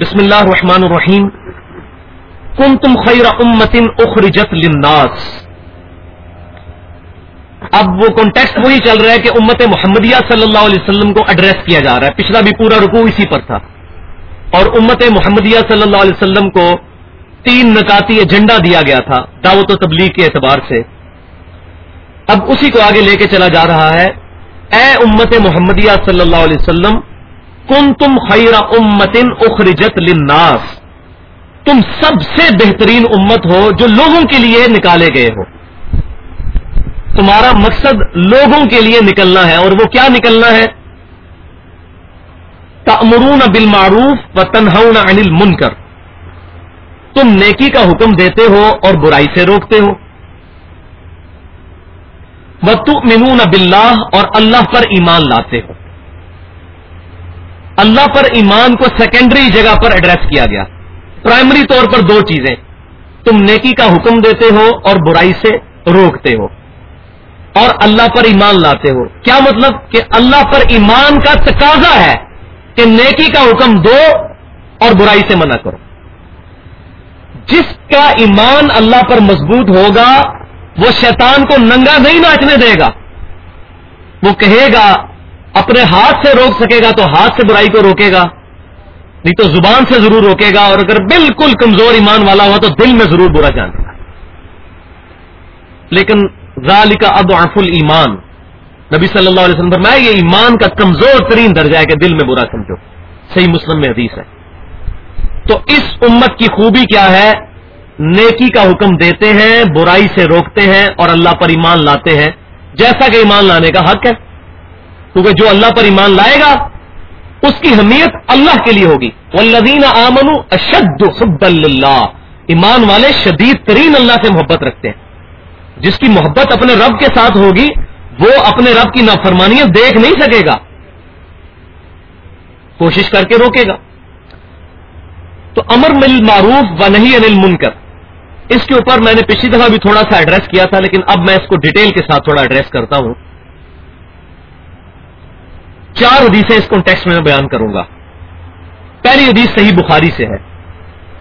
بسم اللہ الرحمن الرحیم. کن تم خیر امتن اخرجت للناس. اب وہ کانٹیکٹ وہی چل رہا ہے کہ امت محمدیہ صلی اللہ علیہ وسلم کو ایڈریس کیا جا رہا ہے. پچھلا بھی پورا رکو اسی پر تھا. اور امت محمدیہ صلی اللہ علیہ وسلم کو تین نکاتی ایجنڈا دیا گیا تھا، دعوت و تبلیغ کے اعتبار سے. اب اسی کو آگے لے کے چلا جا رہا ہے. اے امت محمدیہ صلی اللہ علیہ وسلم کن تم خیر امتن اخرجت للناس۔ تم سب سے بہترین امت ہو جو لوگوں کے لیے نکالے گئے ہو۔ تمہارا مقصد لوگوں کے لیے نکلنا ہے اور وہ کیا نکلنا ہے؟ تمرون بالمعروف و تنہون عن المنکر۔ تم نیکی کا حکم دیتے ہو اور برائی سے روکتے ہو۔ وتؤمنون باللہ اور اللہ پر ایمان لاتے ہو۔ اللہ پر ایمان کو سیکنڈری جگہ پر ایڈریس کیا گیا۔ پرائمری طور پر دو چیزیں۔ تم نیکی کا حکم دیتے ہو اور برائی سے روکتے ہو۔ اور اللہ پر ایمان لاتے ہو۔ کیا مطلب؟ کہ اللہ پر ایمان کا تقاضا ہے کہ نیکی کا حکم دو اور برائی سے منع کرو۔ جس کا ایمان اللہ پر مضبوط ہوگا، وہ شیطان کو ننگا نہیں ناچنے دے گا۔ وہ کہے گا اپنے ہاتھ سے روک سکے گا تو ہاتھ سے برائی کو روکے گا، نہیں تو زبان سے ضرور روکے گا، اور اگر بالکل کمزور ایمان والا ہوا تو دل میں ضرور برا جانے گا۔ لیکن ذال کا اب ایمان نبی صلی اللہ علیہ وسلم فرمایا، یہ ایمان کا کمزور ترین درجہ ہے کہ دل میں برا سمجھو۔ صحیح مسلم میں حدیث ہے۔ تو اس امت کی خوبی کیا ہے؟ نیکی کا حکم دیتے ہیں، برائی سے روکتے ہیں اور اللہ پر ایمان لاتے ہیں۔ جیسا کہ ایمان لانے کا حق ہے۔ کیونکہ جو اللہ پر ایمان لائے گا، اس کی حمیت اللہ کے لیے ہوگی۔ والذین آمن اشد حب اللہ ایمان والے شدید ترین اللہ سے محبت رکھتے ہیں۔ جس کی محبت اپنے رب کے ساتھ ہوگی، وہ اپنے رب کی نافرمانیاں دیکھ نہیں سکے گا۔ کوشش کر کے روکے گا۔ تو امر مل معروف و نہیں انل منکر اس کے اوپر میں نے پچھلی دفعہ بھی تھوڑا سا ایڈریس کیا تھا، لیکن اب میں اس کو ڈیٹیل کے ساتھ تھوڑا ایڈریس کرتا ہوں۔ چار حدیثیں اس کانٹیکس میں بیان کروں گا۔ پہلی حدیث صحیح بخاری سے ہے۔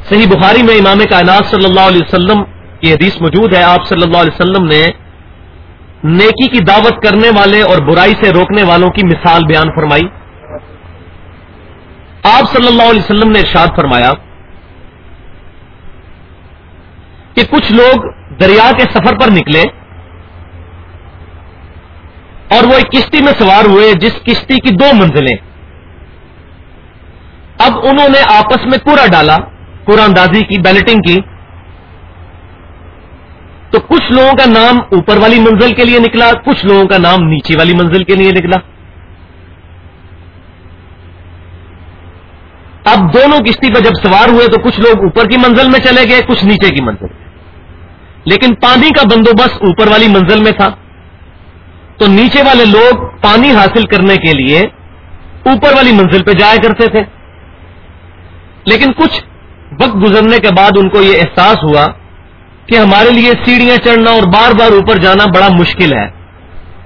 صحیح بخاری میں امام کائنات صلی اللہ علیہ وسلم کی حدیث موجود ہے۔ آپ صلی اللہ علیہ وسلم نے نیکی کی دعوت کرنے والے اور برائی سے روکنے والوں کی مثال بیان فرمائی۔ آپ صلی اللہ علیہ وسلم نے ارشاد فرمایا کہ کچھ لوگ دریا کے سفر پر نکلے۔ اور وہ ایک کشتی میں سوار ہوئے، جس کشتی کی دو منزلیں۔ اب انہوں نے آپس میں کوڑا ڈالا کوڑا اندازی کی بیلٹنگ کی۔ تو کچھ لوگوں کا نام اوپر والی منزل کے لیے نکلا، کچھ لوگوں کا نام نیچے والی منزل کے لیے نکلا۔ اب دونوں کشتی پر جب سوار ہوئے تو کچھ لوگ اوپر کی منزل میں چلے گئے، کچھ نیچے کی منزل۔ لیکن پانی کا بندوبست اوپر والی منزل میں تھا۔ تو نیچے والے لوگ پانی حاصل کرنے کے لیے اوپر والی منزل پہ جایا کرتے تھے۔ لیکن کچھ وقت گزرنے کے بعد ان کو یہ احساس ہوا کہ ہمارے لیے سیڑھیاں چڑھنا اور بار بار اوپر جانا بڑا مشکل ہے۔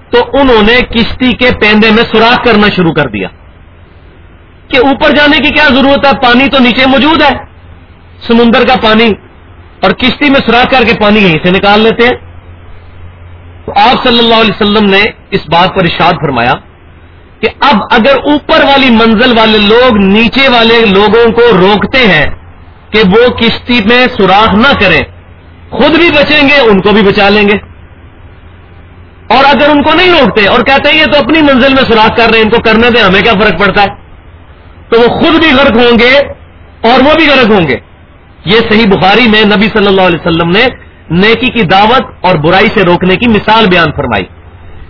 تو انہوں نے کشتی کے پیندے میں سوراخ کرنا شروع کر دیا کہ اوپر جانے کی کیا ضرورت ہے؟ پانی تو نیچے موجود ہے۔ سمندر کا پانی اور کشتی میں سوراخ کر کے پانی یہیں سے نکال لیتے ہیں۔ تو آپ صلی اللہ علیہ وسلم نے اس بات پر اشاد فرمایا کہ اب اگر اوپر والی منزل والے لوگ نیچے والے لوگوں کو روکتے ہیں کہ وہ کشتی میں سوراخ نہ کریں، خود بھی بچیں گے، ان کو بھی بچا لیں گے۔ اور اگر ان کو نہیں روکتے اور کہتے ہیں یہ تو اپنی منزل میں سوراخ کر رہے ہیں، ان کو کرنے دیں، ہمیں کیا فرق پڑتا ہے؟ تو وہ خود بھی غرق ہوں گے اور وہ بھی غرق ہوں گے۔ یہ صحیح بخاری میں نبی صلی اللہ علیہ وسلم نے نیکی کی دعوت اور برائی سے روکنے کی مثال بیان فرمائی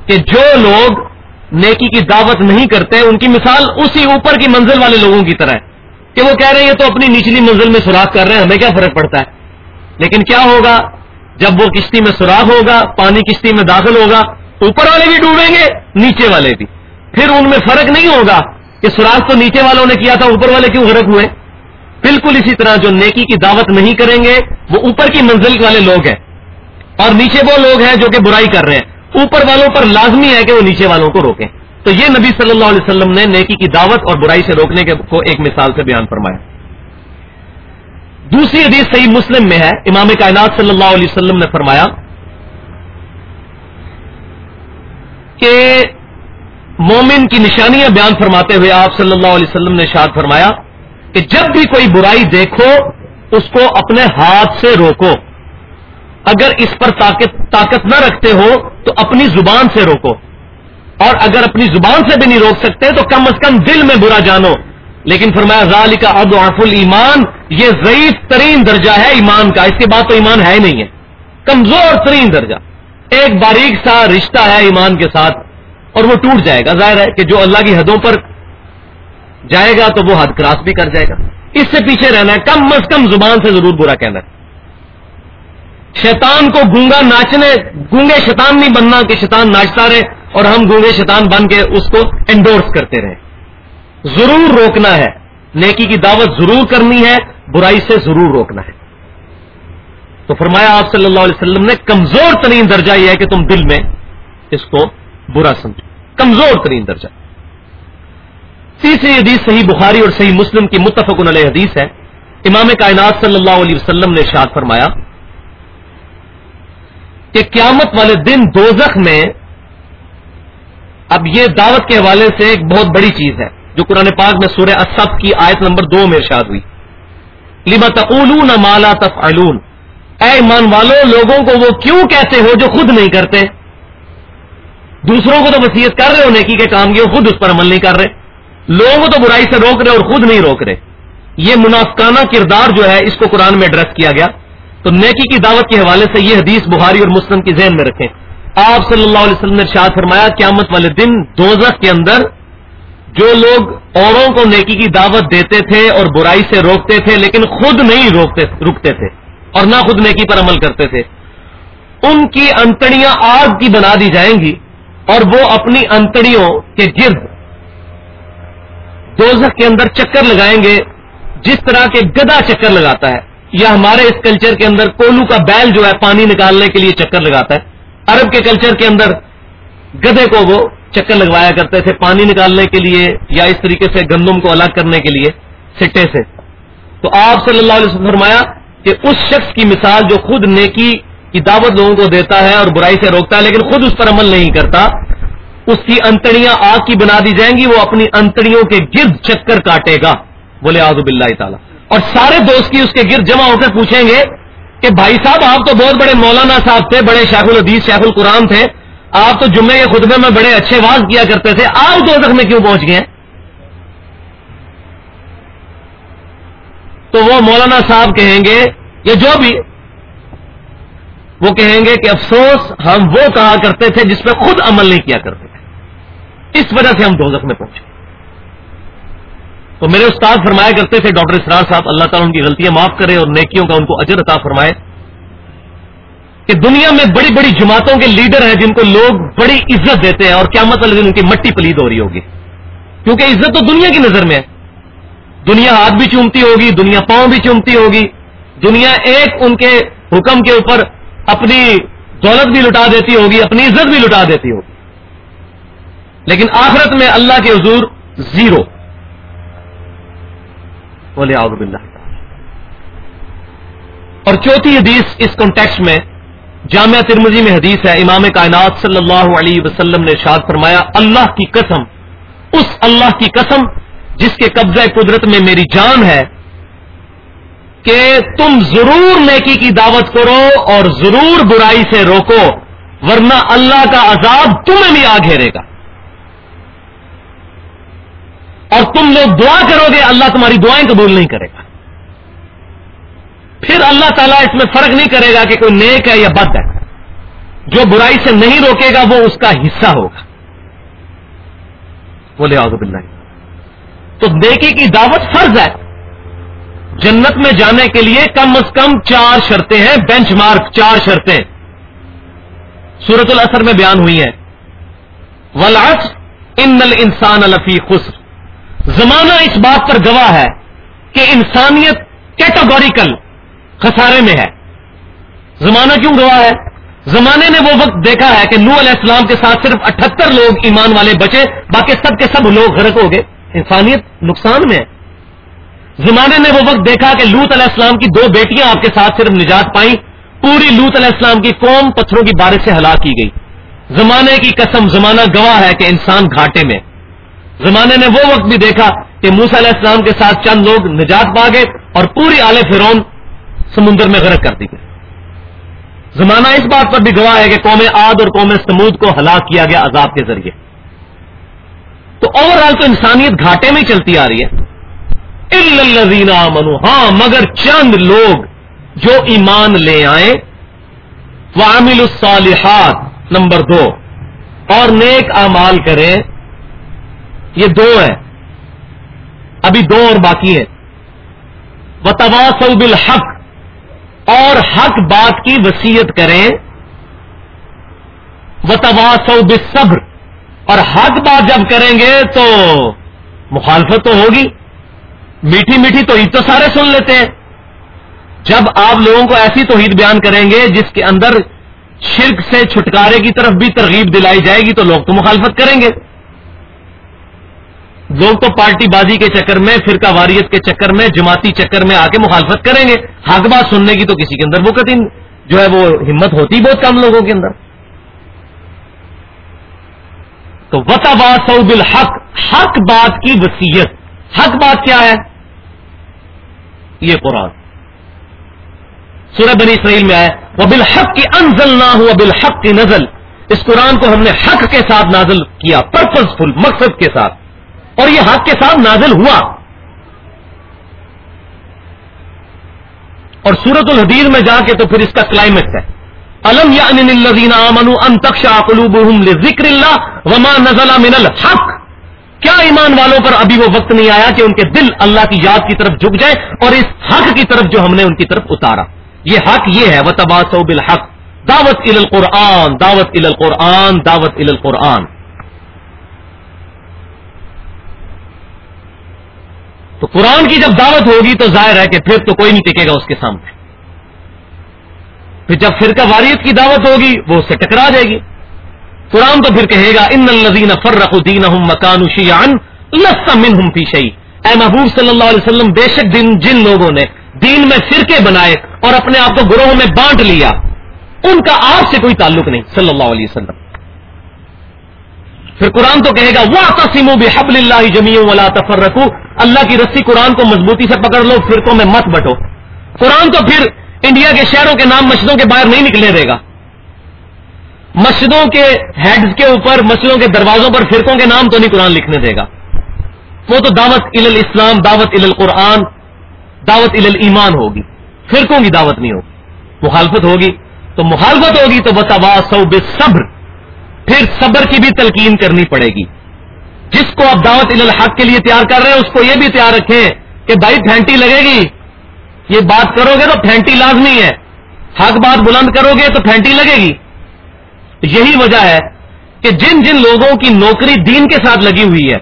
کہ جو لوگ نیکی کی دعوت نہیں کرتے، ان کی مثال اسی اوپر کی منزل والے لوگوں کی طرح ہے۔ کہ وہ کہہ رہے ہیں، یہ تو اپنی نچلی منزل میں سوراخ کر رہے ہیں، ہمیں کیا فرق پڑتا ہے؟ لیکن کیا ہوگا؟ جب وہ کشتی میں سوراخ ہوگا، پانی کشتی میں داخل ہوگا، اوپر والے بھی ڈوبیں گے، نیچے والے بھی۔ پھر ان میں فرق نہیں ہوگا کہ سوراخ تو نیچے والوں نے کیا تھا، اوپر والے کیوں غرق ہوئے؟ بالکل اسی طرح جو نیکی کی دعوت نہیں کریں گے، وہ اوپر کی منزل والے لوگ ہیں۔ اور نیچے وہ لوگ ہیں جو کہ برائی کر رہے ہیں۔ اوپر والوں پر لازمی ہے کہ وہ نیچے والوں کو روکیں۔ تو یہ نبی صلی اللہ علیہ وسلم نے نیکی کی دعوت اور برائی سے روکنے کو ایک مثال سے بیان فرمایا۔ دوسری حدیث صحیح مسلم میں ہے۔ امام کائنات صلی اللہ علیہ وسلم نے فرمایا کہ مومن کی نشانیاں بیان فرماتے ہوئے آپ صلی اللہ علیہ وسلم نے شاد فرمایا کہ جب بھی کوئی برائی دیکھو، اس کو اپنے ہاتھ سے روکو۔ اگر اس پر طاقت نہ رکھتے ہو، تو اپنی زبان سے روکو۔ اور اگر اپنی زبان سے بھی نہیں روک سکتے، تو کم از کم دل میں برا جانو۔ لیکن فرمایا ذالی کا اب آف ایمان یہ ضعیف ترین درجہ ہے ایمان کا۔ اس کے بعد تو ایمان ہے ہی نہیں ہے۔ کمزور ترین درجہ۔ ایک باریک سا رشتہ ہے ایمان کے ساتھ، اور وہ ٹوٹ جائے گا۔ ظاہر ہے کہ جو اللہ کی حدوں پر جائے گا تو وہ حد کراس بھی کر جائے گا۔ اس سے پیچھے رہنا ہے۔ کم از کم زبان سے ضرور برا کہنا ہے۔ شیطان کو گونگا ناچنے، گونگے شیطان نہیں بننا کہ شیطان ناچتا رہے اور ہم گونگے شیطان بن کے اس کو انڈورس کرتے رہے ضرور روکنا ہے۔ نیکی کی دعوت ضرور کرنی ہے، برائی سے ضرور روکنا ہے۔ تو فرمایا آپ صلی اللہ علیہ وسلم نے، کمزور ترین درجہ یہ ہے کہ تم دل میں اس کو برا سمجھو۔ کمزور ترین درجہ۔ تیسری حدیث صحیح بخاری اور صحیح مسلم کی متفق علیہ حدیث ہے۔ امام کائنات صلی اللہ علیہ وسلم نے شاد فرمایا کہ قیامت والے دن دوزخ میں اب یہ دعوت کے حوالے سے ایک بہت بڑی چیز ہے، جو قرآن پاک میں سورہ اسب کی آیت نمبر دو میں ارشاد ہوئی۔ لما تقولون مالا تفعلون۔ اے ایمان والو، لوگوں کو وہ کیوں کہتے ہو جو خود نہیں کرتے؟ دوسروں کو تو وسیعت کر رہے ہو نیکی کے کام کی خود اس پر عمل نہیں کر رہے؟ لوگوں کو تو برائی سے روک رہے اور خود نہیں روک رہے۔ یہ منافقانہ کردار جو ہے، اس کو قرآن میں ایڈریس کیا گیا۔ تو نیکی کی دعوت کے حوالے سے یہ حدیث بخاری اور مسلم کی ذہن میں رکھیں۔ آپ صلی اللہ علیہ وسلم نے شاد فرمایا، قیامت والے دن دوزخ کے اندر جو لوگ اوروں کو نیکی کی دعوت دیتے تھے اور برائی سے روکتے تھے، لیکن خود نہیں روکتے، رکتے تھے اور نہ خود نیکی پر عمل کرتے تھے، ان کی انتڑیاں آگ کی بنا دی جائیں گی اور وہ اپنی انتڑیوں کے گرد دوزخ کے اندر چکر لگائیں گے، جس طرح کے گدا چکر لگاتا ہے۔ یا ہمارے اس کلچر کے اندر کولو کا بیل جو ہے پانی نکالنے کے لیے چکر لگاتا ہے۔ عرب کے کلچر کے اندر گدے کو وہ چکر لگوایا کرتے تھے پانی نکالنے کے لیے یا اس طریقے سے گندم کو الگ کرنے کے لیے سٹے سے۔ تو آپ صلی اللہ علیہ وسلم فرمایا کہ اس شخص کی مثال جو خود نیکی کی دعوت لوگوں کو دیتا ہے اور برائی سے روکتا ہے، لیکن خود اس پر عمل نہیں کرتا۔ اس کی انتڑیاں آگ کی بنا دی جائیں گی، وہ اپنی انتڑیوں کے گرد چکر کاٹے گا۔ بولے آزب اللہ تعالیٰ۔ اور سارے دوست کی اس کے گرد جمع ہو کر پوچھیں گے کہ بھائی صاحب، آپ تو بہت بڑے مولانا صاحب تھے، بڑے شیخ الحدیث، شیخ القرآن تھے۔ آپ تو جمعے کے خطبے میں بڑے اچھے واز کیا کرتے تھے۔ آپ دو میں کیوں پہنچ گئے؟ تو وہ مولانا صاحب کہیں گے، یا جو بھی، وہ کہیں گے کہ افسوس، ہم وہ کہا کرتے تھے جس پہ خود عمل نہیں کیا کرتے۔ تھے اس وجہ سے ہم دو میں پہنچے۔ تو میرے استاد فرمایا کرتے تھے، ڈاکٹر اسرار صاحب، اللہ تعالیٰ ان کی غلطیاں معاف کرے اور نیکیوں کا ان کو اجر عطا فرمائے کہ دنیا میں بڑی بڑی جماعتوں کے لیڈر ہیں جن کو لوگ بڑی عزت دیتے ہیں اور کیا مطلب ان کی مٹی پلید ہو رہی ہوگی؟ کیونکہ عزت تو دنیا کی نظر میں ہے۔ دنیا ہاتھ بھی چومتی ہوگی، دنیا پاؤں بھی چومتی ہوگی، دنیا ایک ان کے حکم کے اوپر اپنی دولت بھی لٹا دیتی ہوگی، اپنی عزت بھی لٹا دیتی ہوگی۔ لیکن آخرت میں اللہ کے حضور زیرو۔ بولے باللہ۔ اور چوتھی حدیث اس کانٹیکس میں جامعہ ترمزی میں حدیث ہے۔ امام کائنات صلی اللہ علیہ وسلم نے شاد فرمایا، اللہ کی قسم، اس اللہ کی قسم جس کے قبضہ قدرت میں میری جان ہے کہ تم ضرور نیکی کی دعوت کرو اور ضرور برائی سے روکو، ورنہ اللہ کا عذاب تمہیں بھی آ گھیرے گا۔ اور تم لوگ دعا کرو گے، اللہ تمہاری دعائیں قبول نہیں کرے گا۔ پھر اللہ تعالیٰ اس میں فرق نہیں کرے گا کہ کوئی نیک ہے یا بد ہے۔ جو برائی سے نہیں روکے گا، وہ اس کا حصہ ہوگا۔ بولے آزب اللہ تو نیکی کی دعوت فرض ہے۔ جنت میں جانے کے لیے کم از کم چار شرطیں ہیں، بینچ مارک چار شرطیں۔ سورت الاثر میں بیان ہوئی ہیں۔ ولاس ان انسان الفی خسر۔ زمانہ اس بات پر گواہ ہے کہ انسانیت کیٹاگوریکل خسارے میں ہے۔ زمانہ کیوں گواہ ہے؟ زمانے نے وہ وقت دیکھا ہے کہ نو علیہ السلام کے ساتھ صرف اٹھہتر لوگ ایمان والے بچے، باقی سب کے سب لوگ غرق ہو گئے۔ انسانیت نقصان میں ہے۔ زمانے نے وہ وقت دیکھا کہ لوت علیہ السلام کی دو بیٹیاں آپ کے ساتھ صرف نجات پائیں۔ پوری لوت علیہ السلام کی قوم پتھروں کی بارش سے ہلاک کی گئی۔ زمانے کی قسم، زمانہ گواہ ہے کہ انسان گھاٹے میں زمانے نے وہ وقت بھی دیکھا کہ موسا علیہ السلام کے ساتھ چند لوگ نجات پا گئے اور پوری آل فرون سمندر میں غرق کر دی گئی زمانہ اس بات پر بھی گواہ ہے کہ قوم آد اور قوم سمود کو ہلاک کیا گیا عذاب کے ذریعے۔ تو اوور آل تو انسانیت گھاٹے میں چلتی آ رہی ہے۔ الزینہ منو ہاں مگر چند لوگ جو ایمان لے آئے وامل الصالحات، نمبر دو۔ اور نیک امال کریں۔ یہ دو ہیں۔ ابھی دو اور باقی ہیں۔ و بالحق۔ اور حق بات کی وسیعت کریں۔ بتوا سو صبر اور حق بات جب کریں گے تو مخالفت تو ہوگی۔ میٹھی میٹھی توحید تو سارے سن لیتے ہیں۔ جب آپ لوگوں کو ایسی توحید بیان کریں گے جس کے اندر شرک سے چھٹکارے کی طرف بھی ترغیب دلائی جائے گی تو لوگ تو مخالفت کریں گے۔ لوگ تو پارٹی بازی کے چکر میں، فرقہ واریت کے چکر میں، جماعتی چکر میں آ کے مخالفت کریں گے۔ حق بات سننے کی تو کسی کے اندر وہ کتی جو ہے وہ ہمت ہوتی بہت کم لوگوں کے اندر۔ تو وطا بات سعود الحق، حق بات کی وسیعت حق بات کیا ہے؟ یہ قرآن۔ سورہ بنی اسرائیل میں آئے وہ بالحق کی انزل نہ ہو بالحق کی نزل۔ اس قرآن کو ہم نے حق کے ساتھ نازل کیا پرپز فل مقصد کے ساتھ۔ اور یہ حق کے ساتھ نازل ہوا۔ اور سورت الحدیر میں جا کے تو پھر اس کا کلائمیکس ہے۔ الم یا ذکر اللہ وما نزلہ من الحق؟ کیا ایمان والوں پر ابھی وہ وقت نہیں آیا کہ ان کے دل اللہ کی یاد کی طرف جھک جائے اور اس حق کی طرف جو ہم نے ان کی طرف اتارا؟ یہ حق یہ ہے وہ تباہ بالحق۔ دعوت ال القرآن، دعوت ال القرآن، دعوت ال القرآن۔ تو قرآن کی جب دعوت ہوگی تو ظاہر ہے کہ پھر تو کوئی نہیں ٹکے گا اس کے سامنے۔ پھر جب فرقہ واریت کی دعوت ہوگی وہ اس سے ٹکرا جائے گی۔ قرآن تو پھر کہے گا، ان الزین فرق الدین مکان شیان من ہم پیشئی اے محبوب صلی اللہ علیہ وسلم، بے شک دن جن لوگوں نے دین میں فرقے بنائے اور اپنے آپ کو گروہوں میں بانٹ لیا، ان کا آپ سے کوئی تعلق نہیں، صلی اللہ علیہ وسلم۔ پھر قرآن تو کہے گا وہ تسیم بحب اللہ جمی ولا تفر رکھو اللہ کی رسی قرآن کو مضبوطی سے پکڑ لو، فرقوں میں مت بٹو۔ قرآن تو پھر انڈیا کے شہروں کے نام مسجدوں کے باہر نہیں نکلنے دے گا۔ مسجدوں کے ہیڈز کے اوپر، مسجدوں کے دروازوں پر فرقوں کے نام تو نہیں قرآن لکھنے دے گا۔ وہ تو دعوت ال اسلام دعوت ال القرآن، دعوت ال ایمان ہوگی۔ فرقوں کی دعوت نہیں ہوگی۔ مخالفت ہوگی۔ تو مخالفت ہوگی تو بتا سو بے صبر پھر صبر کی بھی تلقین کرنی پڑے گی۔ جس کو آپ دعوت الحق کے لیے تیار کر رہے ہیں، اس کو یہ بھی تیار رکھیں کہ بھائی پھینٹی لگے گی۔ یہ بات کرو گے تو پھینٹی لازمی ہے۔ حق بات بلند کرو گے تو پھینٹی لگے گی۔ یہی وجہ ہے کہ جن جن لوگوں کی نوکری دین کے ساتھ لگی ہوئی ہے،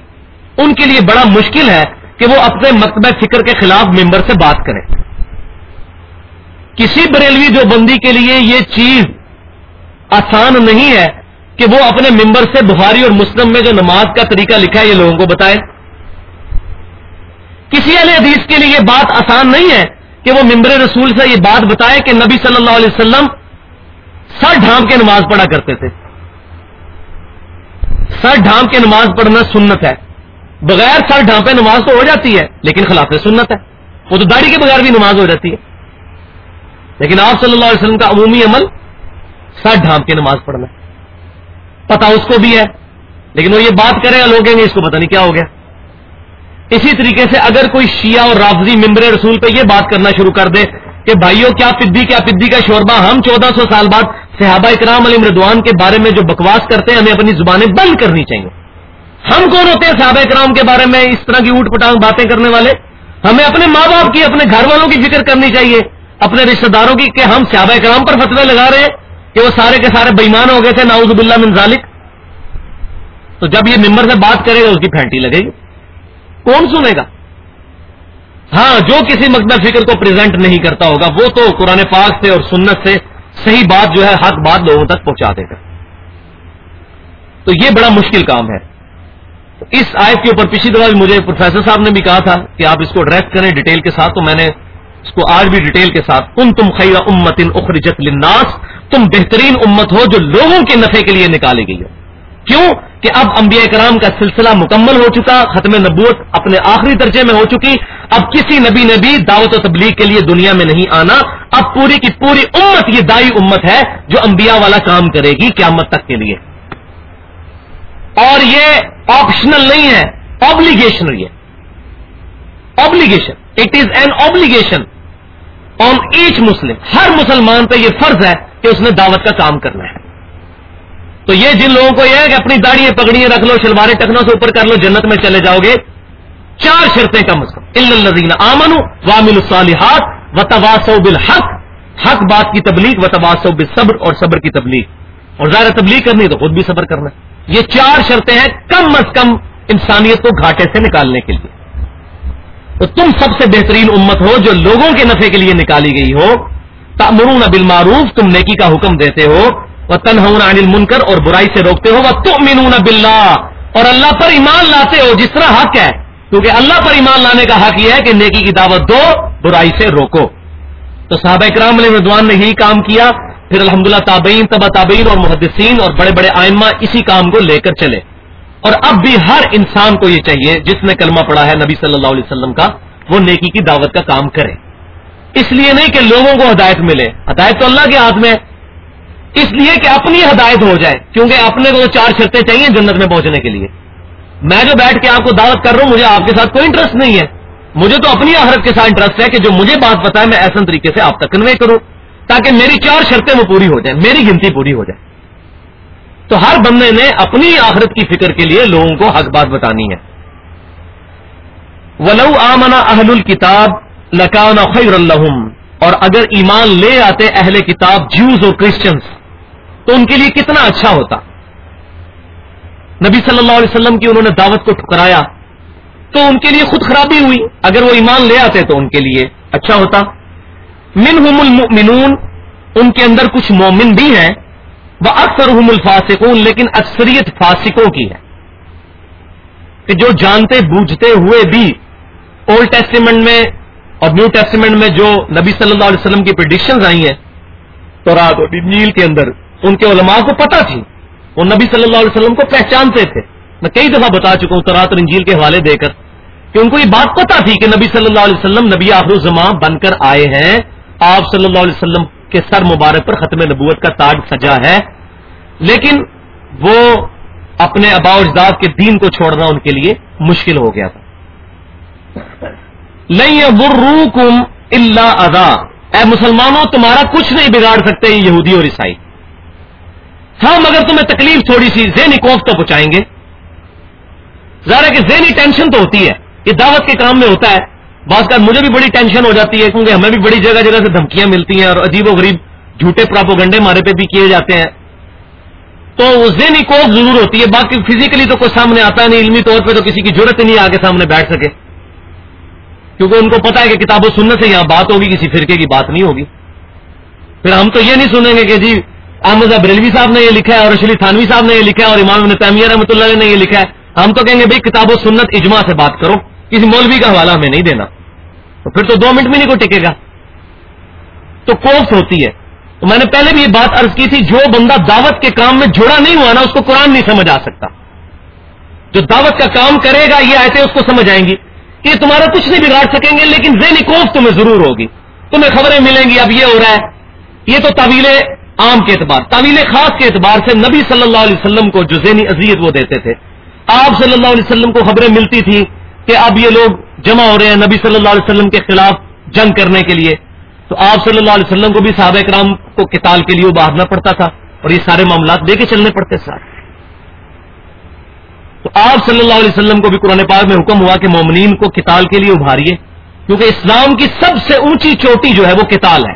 ان کے لیے بڑا مشکل ہے کہ وہ اپنے مکتبہ فکر کے خلاف ممبر سے بات کریں۔ کسی بریلوی جو بندی کے لیے یہ چیز آسان نہیں ہے کہ وہ اپنے ممبر سے بخاری اور مسلم میں جو نماز کا طریقہ لکھا ہے، یہ لوگوں کو بتائے کسی علیہ حدیث کے لیے یہ بات آسان نہیں ہے کہ وہ ممبر رسول سے یہ بات بتائے کہ نبی صلی اللہ علیہ وسلم سر ڈھانپ کے نماز پڑھا کرتے تھے۔ سر ڈھانپ کے نماز پڑھنا سنت ہے۔ بغیر سر ڈھانپے نماز تو ہو جاتی ہے، لیکن خلاف سنت ہے۔ وہ تو داڑھی کے بغیر بھی نماز ہو جاتی ہے۔ لیکن آپ صلی اللہ علیہ وسلم کا عمومی عمل سر ڈھانپ کے نماز پڑھنا۔ ہے پتا اس کو بھی ہے۔ لیکن وہ یہ بات کرے گا، لوگ کہیں گے اس کو پتہ نہیں کیا ہو گیا۔ اسی طریقے سے اگر کوئی شیعہ اور رافضی ممبر رسول پہ یہ بات کرنا شروع کر دے کہ بھائیوں کیا پدی کیا پدی کا شوربہ ہم چودہ سو سال بعد صحابہ اکرام علی مردوان کے بارے میں جو بکواس کرتے ہیں، ہمیں اپنی زبانیں بند کرنی چاہیے۔ ہم کون ہوتے ہیں صحابہ اکرام کے بارے میں اس طرح کی اوٹ پٹانگ باتیں کرنے والے؟ ہمیں اپنے ماں باپ کی، اپنے گھر والوں کی فکر کرنی چاہیے۔ اپنے رشتہ داروں کی کہ ہم صحابہ اکرام پر فتوے لگا رہے ہیں۔ کہ وہ سارے کے سارے بےمان ہو گئے تھے ناؤز باللہ من ذالک۔ تو جب یہ ممبر سے بات کرے گا، اس کی پھینٹی لگے گی۔ کون سنے گا؟ ہاں جو کسی مقدم فکر کو پریزنٹ نہیں کرتا ہوگا، وہ تو قرآن پاک سے اور سنت سے صحیح بات جو ہے، حق بات لوگوں تک پہنچا دے گا تو یہ بڑا مشکل کام ہے۔ اس آیت کے اوپر پچھلی دفعہ مجھے پروفیسر صاحب نے بھی کہا تھا کہ آپ اس کو ڈریکٹ کریں ڈیٹیل کے ساتھ، تو میں نے اس کو آج بھی ڈیٹیل کے ساتھ۔ تم تم خیر امت ان اخرجت للناس۔ تم بہترین امت ہو جو لوگوں کے نفع کے لیے نکالی گئی ہو۔ کیوں کہ اب انبیاء کرام کا سلسلہ مکمل ہو چکا، ختم نبوت اپنے آخری درجے میں ہو چکی۔ اب کسی نبی نے بھی دعوت و تبلیغ کے لیے دنیا میں نہیں آنا۔ اب پوری کی پوری امت یہ دائی امت ہے جو انبیاء والا کام کرے گی قیامت تک کے لیے۔ اور یہ آپشنل نہیں ہے آبلیگیشن یہ obligation it is an obligation on each Muslim ہر مسلمان پہ یہ فرض ہے کہ اس نے دعوت کا کام کرنا ہے۔ تو یہ جن لوگوں کو یہ ہے کہ اپنی داڑھی پگڑیاں رکھ لو، شلواریں ٹکنوں سے اوپر کر لو، جنت میں چلے جاؤ گے۔ چار شرطیں کم از کم۔ الزین آمن وامل الصالحات و تباسو بالحق۔ حق بات کی تبلیغ و تباسو بالصبر اور صبر کی تبلیغ۔ اور ظاہر تبلیغ کرنی تو خود بھی صبر کرنا یہ چار شرطیں ہیں کم از کم انسانیت کو گھاٹے سے نکالنے کے لیے۔ تو تم سب سے بہترین امت ہو جو لوگوں کے نفع کے لیے نکالی گئی ہو۔ تمرون بالمعروف، تم نیکی کا حکم دیتے ہو وہ تنہون عن المنکر اور برائی سے روکتے ہو وہ تؤمنون باللہ۔ اور اللہ پر ایمان لاتے ہو، جس طرح حق ہے۔ کیونکہ اللہ پر ایمان لانے کا حق یہ ہے کہ نیکی کی دعوت دو، برائی سے روکو۔ تو صحابہ اکرام علیہ ردوان نے یہی کام کیا۔ پھر الحمدللہ تابعین تبا تابعین اور محدثین اور بڑے بڑے آئمہ اسی کام کو لے کر چلے۔ اور اب بھی ہر انسان کو یہ چاہیے، جس نے کلمہ پڑھا ہے نبی صلی اللہ علیہ وسلم کا، وہ نیکی کی دعوت کا کام کرے۔ اس لیے نہیں کہ لوگوں کو ہدایت ملے۔ ہدایت تو اللہ کے ہاتھ میں اس لیے کہ اپنی ہدایت ہو جائے، کیونکہ اپنے کو چار شرطیں چاہیے جنت میں پہنچنے کے لیے۔ میں جو بیٹھ کے آپ کو دعوت کر رہا ہوں، مجھے آپ کے ساتھ کوئی انٹرسٹ نہیں ہے۔ مجھے تو اپنی آہرت کے ساتھ انٹرسٹ ہے کہ جو مجھے بات پتا ہے میں ایسا طریقے سے آپ تک کنوے کروں، تاکہ میری چار شرطیں وہ پوری ہو جائیں، میری گنتی پوری ہو جائے۔ تو ہر بندے نے اپنی آخرت کی فکر کے لیے لوگوں کو حق بات بتانی ہے۔ ولو آمنا اہل الکتاب لکان خیر الحم اور اگر ایمان لے آتے اہل کتاب جیوز اور کرسچنس تو ان کے لیے کتنا اچھا ہوتا۔ نبی صلی اللہ علیہ وسلم کی انہوں نے دعوت کو ٹھکرایا، تو ان کے لیے خود خرابی ہوئی۔ اگر وہ ایمان لے آتے تو ان کے لیے اچھا ہوتا۔ منہم المؤمنون، ان کے اندر کچھ مومن بھی ہیں وہ اکثر الفاسقون، لیکن اکثریت فاسقوں کی ہے کہ جو جانتے بوجھتے ہوئے بھی اولڈ ٹیسٹیمنٹ میں اور نیو ٹیسٹیمنٹ میں جو نبی صلی اللہ علیہ وسلم کی پرڈکشنز آئی ہیں تو رات نیل کے اندر، ان کے علماء کو پتا تھی۔ وہ نبی صلی اللہ علیہ وسلم کو پہچانتے تھے۔ میں کئی دفعہ بتا چکا ہوں ترات اور انجیل کے حوالے دے کر کہ ان کو یہ بات پتا تھی کہ نبی صلی اللہ علیہ وسلم نبی آخر الزماں بن کر آئے ہیں۔ آپ صلی اللہ علیہ وسلم کے سر مبارک پر ختم نبوت کا تاج سجا ہے۔ لیکن وہ اپنے ابا اجداد کے دین کو چھوڑنا ان کے لیے مشکل ہو گیا تھا۔ نہیں برو اللہ ادا اے مسلمانوں، تمہارا کچھ نہیں بگاڑ سکتے یہودی اور عیسائی. ہم اگر تمہیں تکلیف تھوڑی سی ذہنی کوف تو پہنچائیں گے. ظاہر ہے کہ ذہنی ٹینشن تو ہوتی ہے. یہ دعوت کے کام میں ہوتا ہے. بعض کا مجھے بھی بڑی ٹینشن ہو جاتی ہے کیونکہ ہمیں بھی بڑی جگہ جگہ سے دھمکیاں ملتی ہیں اور عجیب و غریب جھوٹے پراپوگنڈے مارے پہ بھی کیے جاتے ہیں. تو ذہنی کوف ضرور ہوتی ہے. باقی فزیکلی تو کوئی سامنے آتا نہیں. علمی طور پہ تو کسی کی ضرورت نہیں آگے سامنے بیٹھ سکے. کیونکہ ان کو پتا ہے کہ کتاب و سننے سے یہاں بات ہوگی، کسی فرقے کی بات نہیں ہوگی۔ پھر ہم تو یہ نہیں سنیں گے کہ جی احمد بریلوی صاحب نے یہ لکھا ہے اور رشلی تھانوی صاحب نے یہ لکھا ہے اور امام ابن تعمیر رحمۃ اللہ نے یہ لکھا ہے۔ ہم تو کہیں گے بھائی کتاب و سنت اجماع سے بات کرو، کسی مولوی کا حوالہ ہمیں نہیں دینا۔ تو پھر تو دو منٹ میں نہیں کوئی ٹکے گا۔ تو کوفت ہوتی ہے۔ تو میں نے پہلے بھی یہ بات عرض کی تھی، جو بندہ دعوت کے کام میں جڑا نہیں ہوا نا، اس کو قرآن نہیں سمجھ آ سکتا۔ جو دعوت کا کام کرے گا، یہ آئے اس کو سمجھ آئیں گی۔ کہ تمہارا کچھ نہیں بگاڑ سکیں گے، لیکن ذہنی کوف تمہیں ضرور ہوگی۔ تمہیں خبریں ملیں گی، اب یہ ہو رہا ہے۔ یہ تو طویلیں عام کے اعتبار، طویل خاص کے اعتبار سے نبی صلی اللہ علیہ وسلم کو جو ذہنی اذیت وہ دیتے تھے۔ آپ صلی اللہ علیہ وسلم کو خبریں ملتی تھی کہ اب یہ لوگ جمع ہو رہے ہیں نبی صلی اللہ علیہ وسلم کے خلاف جنگ کرنے کے لیے۔ تو آپ صلی اللہ علیہ وسلم کو بھی صحابہ کرام کو کتال کے لیے ابھارنا پڑتا تھا اور یہ سارے معاملات دے کے چلنے پڑتے سر تو آپ صلی اللہ علیہ وسلم کو بھی قرآن پاک میں حکم ہوا کہ مومنین کو کتال کے لیے ابھاریے، کیونکہ اسلام کی سب سے اونچی چوٹی جو ہے وہ کتال ہے۔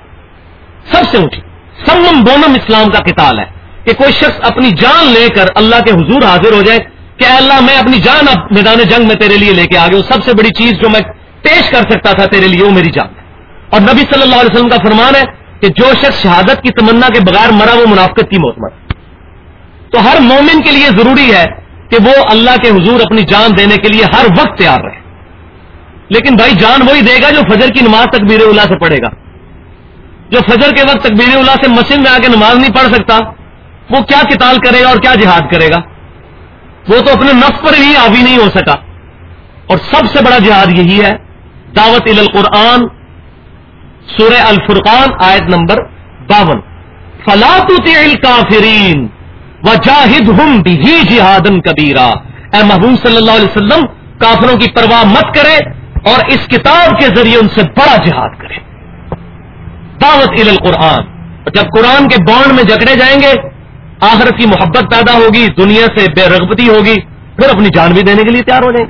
سب سے اونچی، سمم بونم اسلام کا کتاب ہے۔ کہ کوئی شخص اپنی جان لے کر اللہ کے حضور حاضر ہو جائے کہ اللہ میں اپنی جان اب میدان جنگ میں تیرے لیے لے کے آگے وہ سب سے بڑی چیز جو میں پیش کر سکتا تھا تیرے لیے وہ میری جان ہے۔ اور نبی صلی اللہ علیہ وسلم کا فرمان ہے کہ جو شخص شہادت کی تمنا کے بغیر مرا وہ منافقت کی موت مر تو ہر مومن کے لیے ضروری ہے کہ وہ اللہ کے حضور اپنی جان دینے کے لیے ہر وقت تیار رہے۔ لیکن بھائی جان وہی دے گا جو فجر کی نماز تکبیر اللہ سے پڑھے گا۔ جو فجر کے وقت تکبیر اللہ سے مسجد میں آ کے نماز نہیں پڑھ سکتا، وہ کیا کتال کرے گا اور کیا جہاد کرے گا؟ وہ تو اپنے نفس پر ہی آوی نہیں ہو سکا۔ اور سب سے بڑا جہاد یہی ہے، دعوت القرآن، سورہ الفرقان، آیت نمبر باون۔ فلاط کافرین و جاہد ہم بھی جہادن کبیرا اے محبوب صلی اللہ علیہ وسلم، کافروں کی پرواہ مت کرے اور اس کتاب کے ذریعے ان سے بڑا جہاد کرے۔ دعوت القرآن۔ جب قرآن کے بانڈ میں جکڑے جائیں گے، آخرت کی محبت پیدا ہوگی، دنیا سے بے رغبتی ہوگی، پھر اپنی جان بھی دینے کے لیے تیار ہو جائیں گے۔